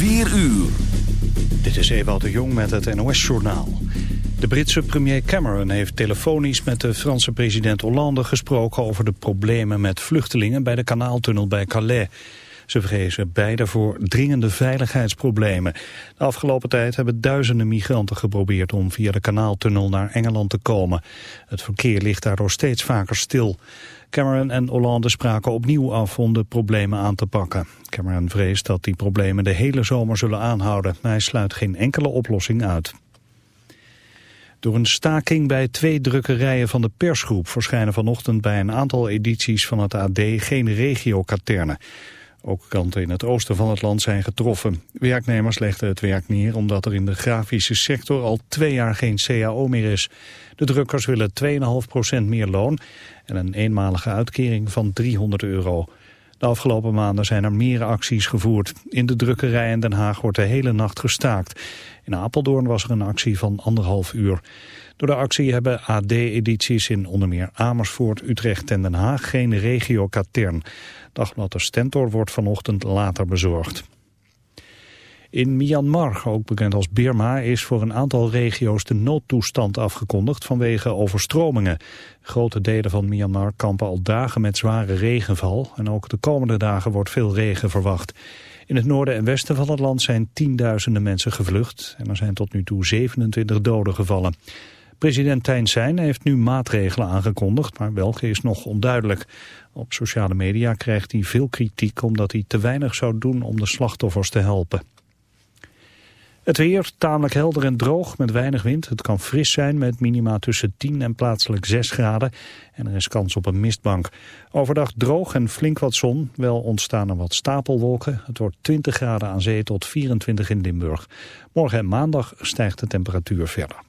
4 uur. Dit is Ewout de Jong met het NOS-journaal. De Britse premier Cameron heeft telefonisch met de Franse president Hollande gesproken over de problemen met vluchtelingen bij de kanaaltunnel bij Calais. Ze vrezen beide voor dringende veiligheidsproblemen. De afgelopen tijd hebben duizenden migranten geprobeerd om via de kanaaltunnel naar Engeland te komen. Het verkeer ligt daardoor steeds vaker stil. Cameron en Hollande spraken opnieuw af om de problemen aan te pakken. Cameron vreest dat die problemen de hele zomer zullen aanhouden. Maar hij sluit geen enkele oplossing uit. Door een staking bij twee drukkerijen van de persgroep verschijnen vanochtend bij een aantal edities van het AD geen regiokaternen. Ook kranten in het oosten van het land zijn getroffen. Werknemers legden het werk neer omdat er in de grafische sector al twee jaar geen CAO meer is. De drukkers willen 2,5% meer loon en een eenmalige uitkering van 300 euro. De afgelopen maanden zijn er meer acties gevoerd. In de drukkerij in Den Haag wordt de hele nacht gestaakt. In Apeldoorn was er een actie van anderhalf uur. Door de actie hebben AD-edities in onder meer Amersfoort, Utrecht en Den Haag geen regio-katern. Dagblad de Stentor wordt vanochtend later bezorgd. In Myanmar, ook bekend als Birma, is voor een aantal regio's de noodtoestand afgekondigd vanwege overstromingen. Grote delen van Myanmar kampen al dagen met zware regenval en ook de komende dagen wordt veel regen verwacht. In het noorden en westen van het land zijn tienduizenden mensen gevlucht en er zijn tot nu toe 27 doden gevallen. President Sein heeft nu maatregelen aangekondigd, maar welke is nog onduidelijk. Op sociale media krijgt hij veel kritiek omdat hij te weinig zou doen om de slachtoffers te helpen. Het weer tamelijk helder en droog met weinig wind. Het kan fris zijn met minima tussen 10 en plaatselijk 6 graden. En er is kans op een mistbank. Overdag droog en flink wat zon. Wel ontstaan er wat stapelwolken. Het wordt 20 graden aan zee tot 24 in Limburg. Morgen en maandag stijgt de temperatuur verder.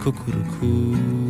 cuckoo.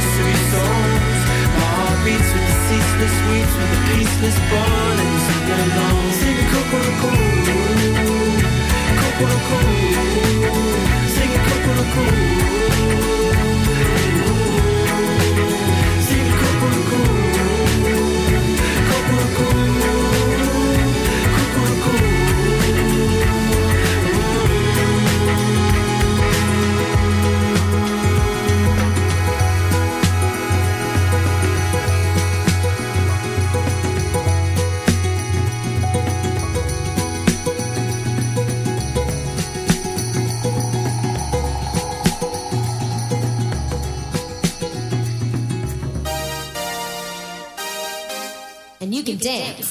songs. My heart beats with the ceaseless weeps, with the peaceless bond, and sing along, sing sing sing dance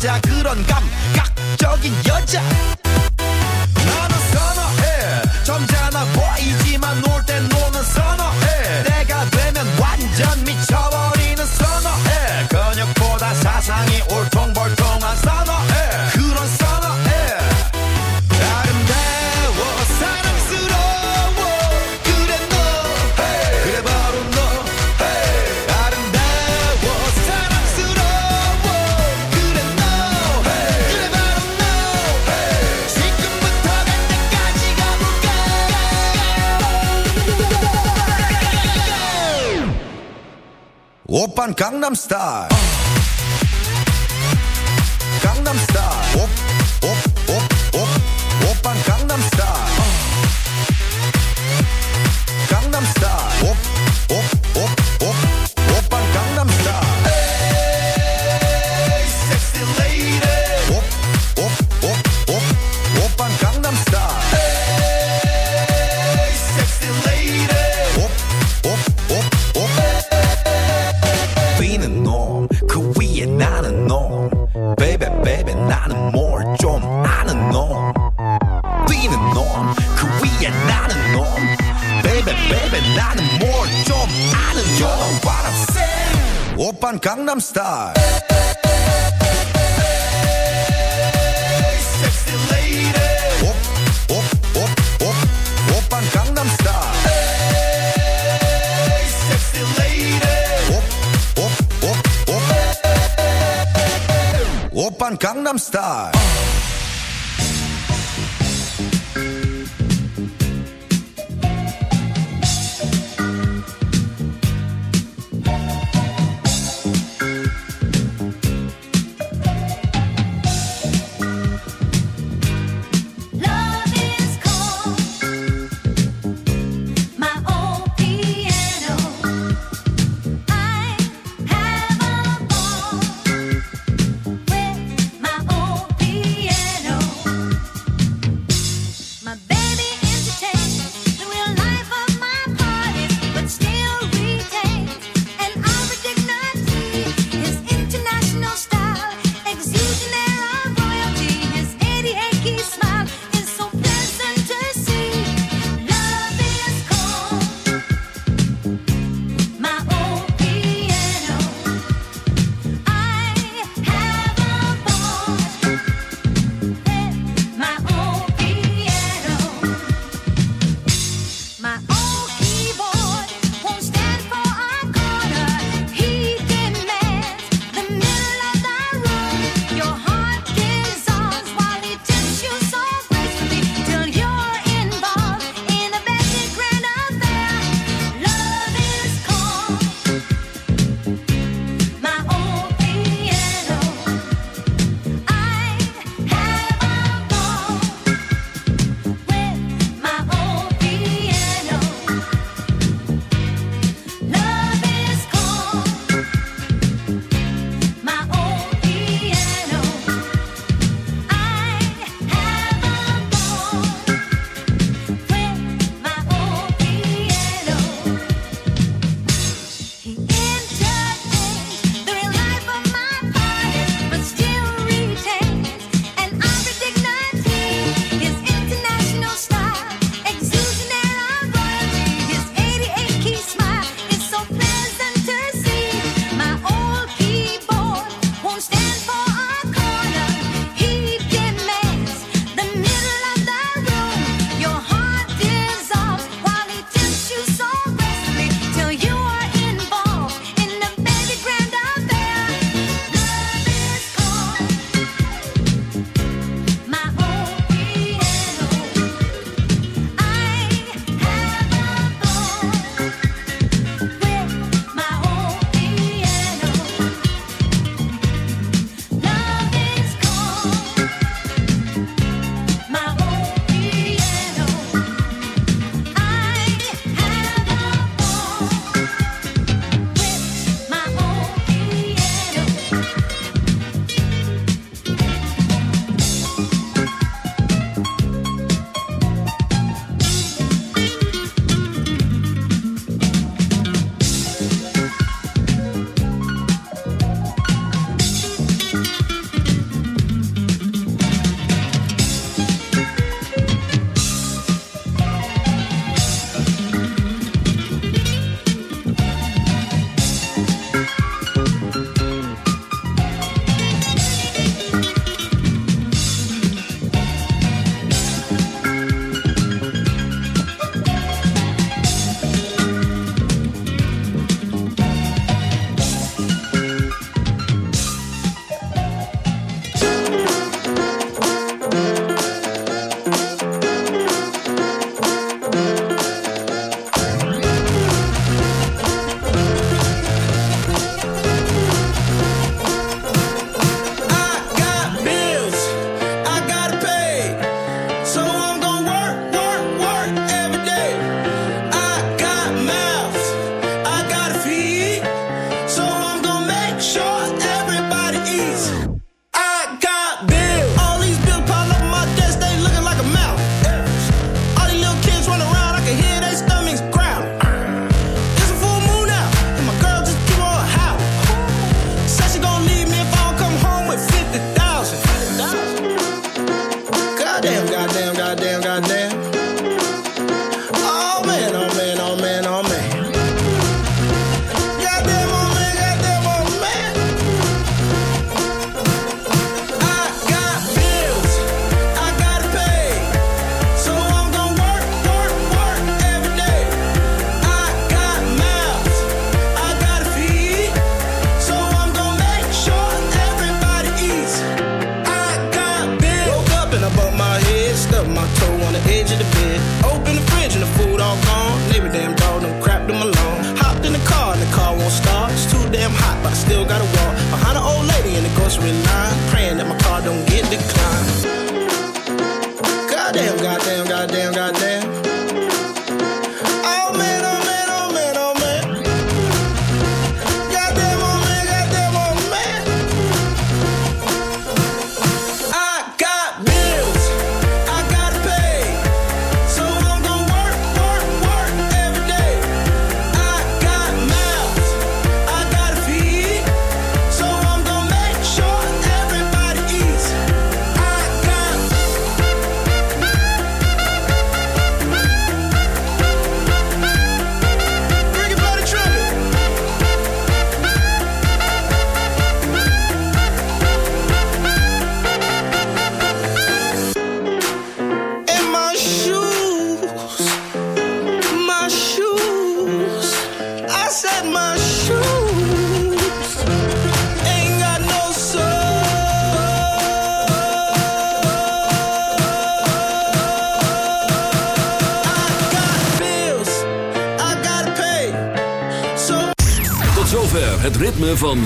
여자 그런 감각적인 여자. star.